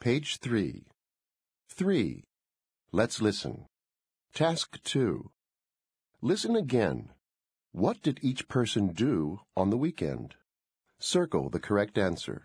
Page 3. 3. Let's listen. Task 2. Listen again. What did each person do on the weekend? Circle the correct answer.